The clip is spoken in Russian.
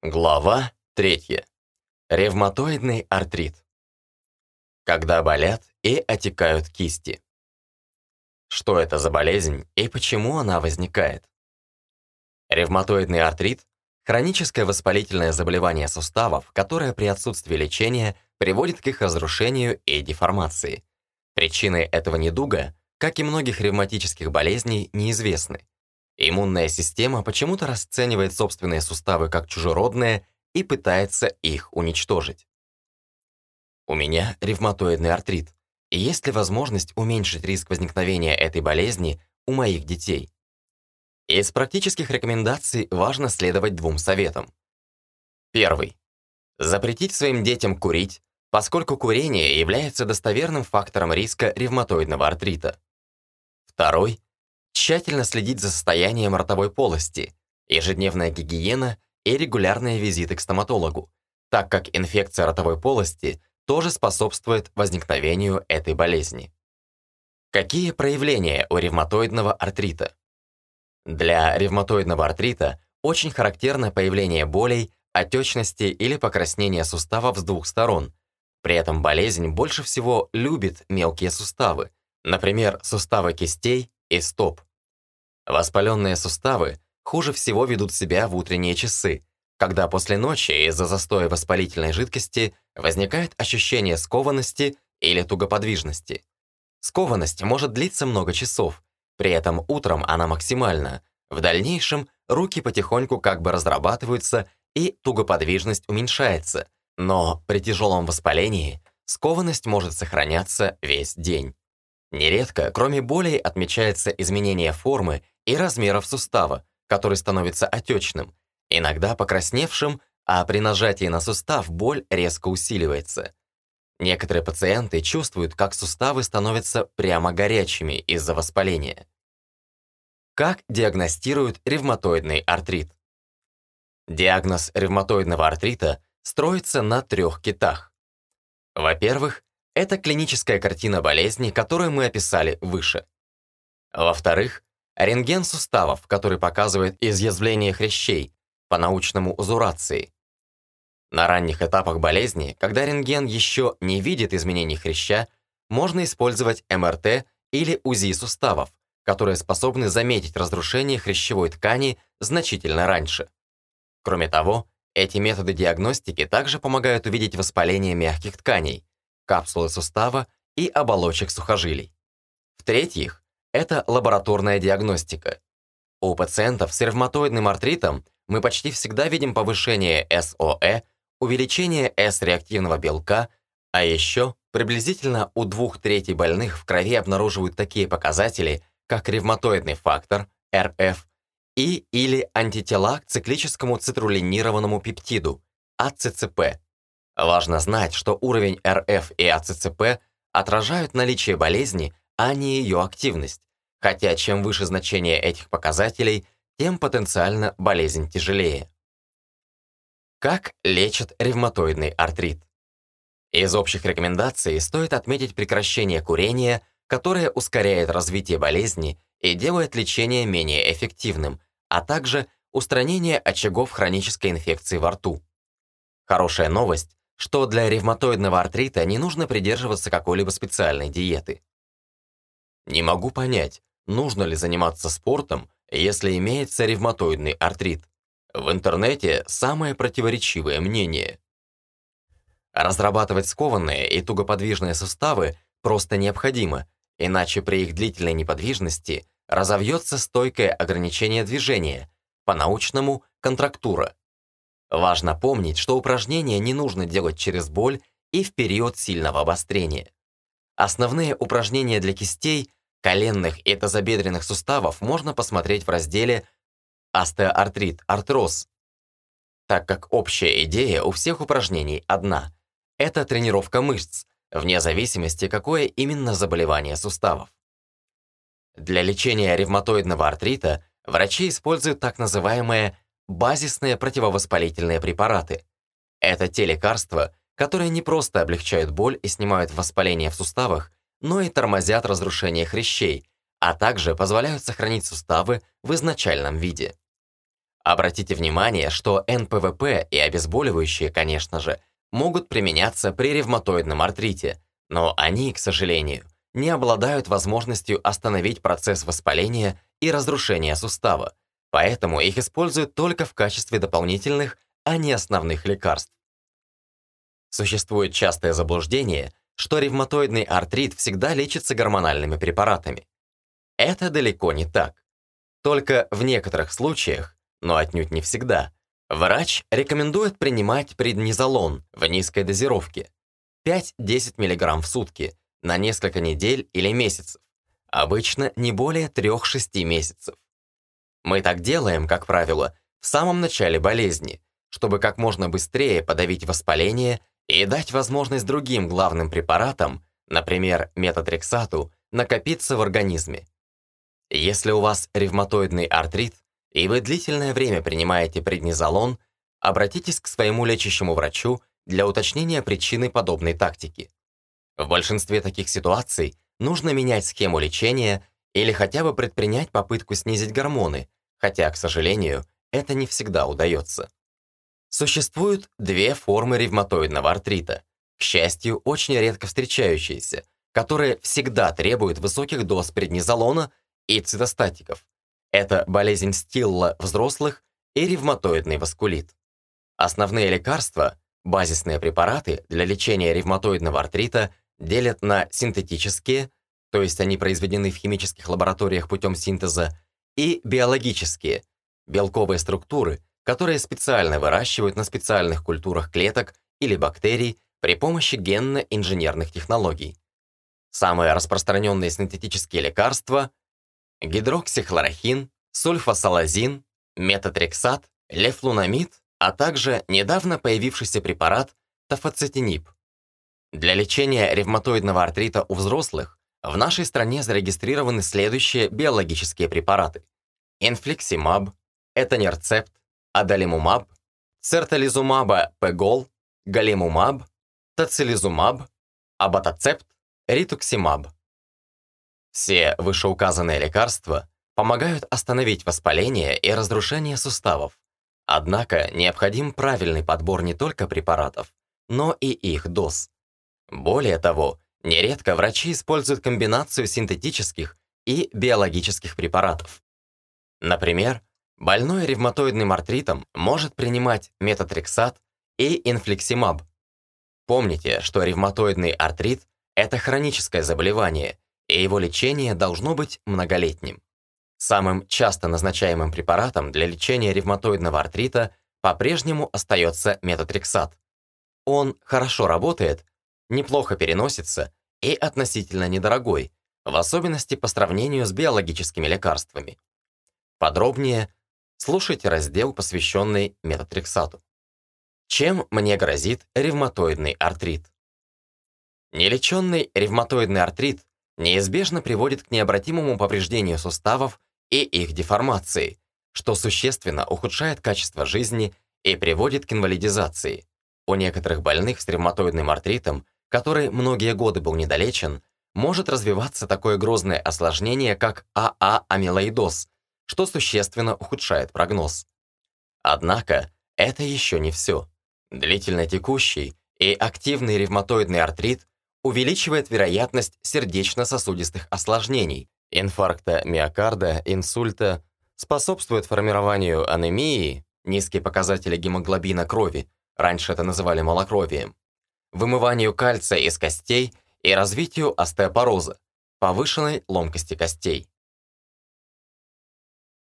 Глава 3. Ревматоидный артрит. Когда болят и отекают кисти. Что это за болезнь и почему она возникает? Ревматоидный артрит – хроническое воспалительное заболевание суставов, которое при отсутствии лечения приводит к их разрушению и деформации. Причины этого недуга, как и многих ревматических болезней, неизвестны. Иммунная система почему-то расценивает собственные суставы как чужеродные и пытается их уничтожить. У меня ревматоидный артрит. Есть ли возможность уменьшить риск возникновения этой болезни у моих детей? Из практических рекомендаций важно следовать двум советам. Первый. Запретить своим детям курить, поскольку курение является достоверным фактором риска ревматоидного артрита. Второй Тщательно следить за состоянием ротовой полости, ежедневная гигиена и регулярные визиты к стоматологу, так как инфекция ротовой полости тоже способствует возникновению этой болезни. Какие проявления у ревматоидного артрита? Для ревматоидного артрита очень характерно появление болей, отечности или покраснения суставов с двух сторон. При этом болезнь больше всего любит мелкие суставы, например, суставы кистей и стоп. Воспаленные суставы хуже всего ведут себя в утренние часы, когда после ночи из-за застоя воспалительной жидкости возникает ощущение скованности или тугоподвижности. Скованность может длиться много часов, при этом утром она максимальна. В дальнейшем руки потихоньку как бы разрабатываются и тугоподвижность уменьшается, но при тяжелом воспалении скованность может сохраняться весь день. Нередко, кроме болей, отмечается изменение формы и размеров сустава, который становится отечным, иногда покрасневшим, а при нажатии на сустав боль резко усиливается. Некоторые пациенты чувствуют, как суставы становятся прямо горячими из-за воспаления. Как диагностируют ревматоидный артрит? Диагноз ревматоидного артрита строится на трех китах. Во-первых, это клиническая картина болезни, которую мы описали выше. Во-вторых, рентген суставов, который показывает изъязвление хрящей, по-научному узурации. На ранних этапах болезни, когда рентген еще не видит изменений хряща, можно использовать МРТ или УЗИ суставов, которые способны заметить разрушение хрящевой ткани значительно раньше. Кроме того, эти методы диагностики также помогают увидеть воспаление мягких тканей, капсулы сустава и оболочек сухожилий. В-третьих, это лабораторная диагностика. У пациентов с ревматоидным артритом мы почти всегда видим повышение СОЭ, увеличение С-реактивного белка, а еще приблизительно у двух третей больных в крови обнаруживают такие показатели, как ревматоидный фактор, РФ, и или антитела к циклическому цитрулинированному пептиду, АЦЦП. Важно знать, что уровень РФ и АЦЦП отражают наличие болезни, а не ее активность хотя чем выше значение этих показателей, тем потенциально болезнь тяжелее. Как лечат ревматоидный артрит? Из общих рекомендаций стоит отметить прекращение курения, которое ускоряет развитие болезни и делает лечение менее эффективным, а также устранение очагов хронической инфекции во рту. Хорошая новость, что для ревматоидного артрита не нужно придерживаться какой-либо специальной диеты. Не могу понять, нужно ли заниматься спортом, если имеется ревматоидный артрит. В интернете самое противоречивое мнение. Разрабатывать скованные и тугоподвижные суставы просто необходимо, иначе при их длительной неподвижности разовьется стойкое ограничение движения, по-научному – контрактура. Важно помнить, что упражнения не нужно делать через боль и в период сильного обострения. Основные упражнения для кистей коленных и тазобедренных суставов можно посмотреть в разделе «Остеоартрит, артроз», так как общая идея у всех упражнений одна – это тренировка мышц, вне зависимости, какое именно заболевание суставов. Для лечения ревматоидного артрита врачи используют так называемые базисные противовоспалительные препараты. Это те лекарства, которые не просто облегчают боль и снимают воспаление в суставах, но и тормозят разрушение хрящей, а также позволяют сохранить суставы в изначальном виде. Обратите внимание, что НПВП и обезболивающие, конечно же, могут применяться при ревматоидном артрите, но они, к сожалению, не обладают возможностью остановить процесс воспаления и разрушения сустава, поэтому их используют только в качестве дополнительных, а не основных лекарств. Существует частое заблуждение, что ревматоидный артрит всегда лечится гормональными препаратами. Это далеко не так. Только в некоторых случаях, но отнюдь не всегда, врач рекомендует принимать преднизолон в низкой дозировке 5-10 мг в сутки на несколько недель или месяцев, обычно не более 3-6 месяцев. Мы так делаем, как правило, в самом начале болезни, чтобы как можно быстрее подавить воспаление и дать возможность другим главным препаратам, например, метатрексату, накопиться в организме. Если у вас ревматоидный артрит, и вы длительное время принимаете преднизолон, обратитесь к своему лечащему врачу для уточнения причины подобной тактики. В большинстве таких ситуаций нужно менять схему лечения или хотя бы предпринять попытку снизить гормоны, хотя, к сожалению, это не всегда удается. Существуют две формы ревматоидного артрита, к счастью, очень редко встречающиеся, которые всегда требуют высоких доз преднизолона и цитостатиков. Это болезнь Стилла взрослых и ревматоидный васкулит. Основные лекарства, базисные препараты для лечения ревматоидного артрита делят на синтетические, то есть они произведены в химических лабораториях путем синтеза, и биологические, белковые структуры, которые специально выращивают на специальных культурах клеток или бактерий при помощи генно-инженерных технологий. Самые распространенные синтетические лекарства – гидроксихлорохин, сульфасалазин, метатрексат, лефлунамид, а также недавно появившийся препарат тафацетинип. Для лечения ревматоидного артрита у взрослых в нашей стране зарегистрированы следующие биологические препараты. Инфликсимаб, этанерцепт, адалимумаб, цертализумаба пегол, галимумаб, тацилизумаб, абатацепт, ритуксимаб. Все вышеуказанные лекарства помогают остановить воспаление и разрушение суставов. Однако необходим правильный подбор не только препаратов, но и их доз. Более того, нередко врачи используют комбинацию синтетических и биологических препаратов. Например, больной ревматоидным артритом может принимать метатрексат и инфликсимаб. Помните, что ревматоидный артрит – это хроническое заболевание, и его лечение должно быть многолетним. Самым часто назначаемым препаратом для лечения ревматоидного артрита по-прежнему остается метатрексат. Он хорошо работает, неплохо переносится и относительно недорогой, в особенности по сравнению с биологическими лекарствами. Подробнее слушайте раздел, посвященный метатрексату. Чем мне грозит ревматоидный артрит? Нелеченный ревматоидный артрит неизбежно приводит к необратимому повреждению суставов и их деформации, что существенно ухудшает качество жизни и приводит к инвалидизации. У некоторых больных с ревматоидным артритом который многие годы был недолечен, может развиваться такое грозное осложнение, как АА-амилоидоз, что существенно ухудшает прогноз. Однако это еще не все. Длительно текущий и активный ревматоидный артрит увеличивает вероятность сердечно-сосудистых осложнений, инфаркта миокарда, инсульта, способствует формированию анемии, низкие показатели гемоглобина крови, раньше это называли малокровием, вымыванию кальция из костей и развитию остеопороза, повышенной ломкости костей.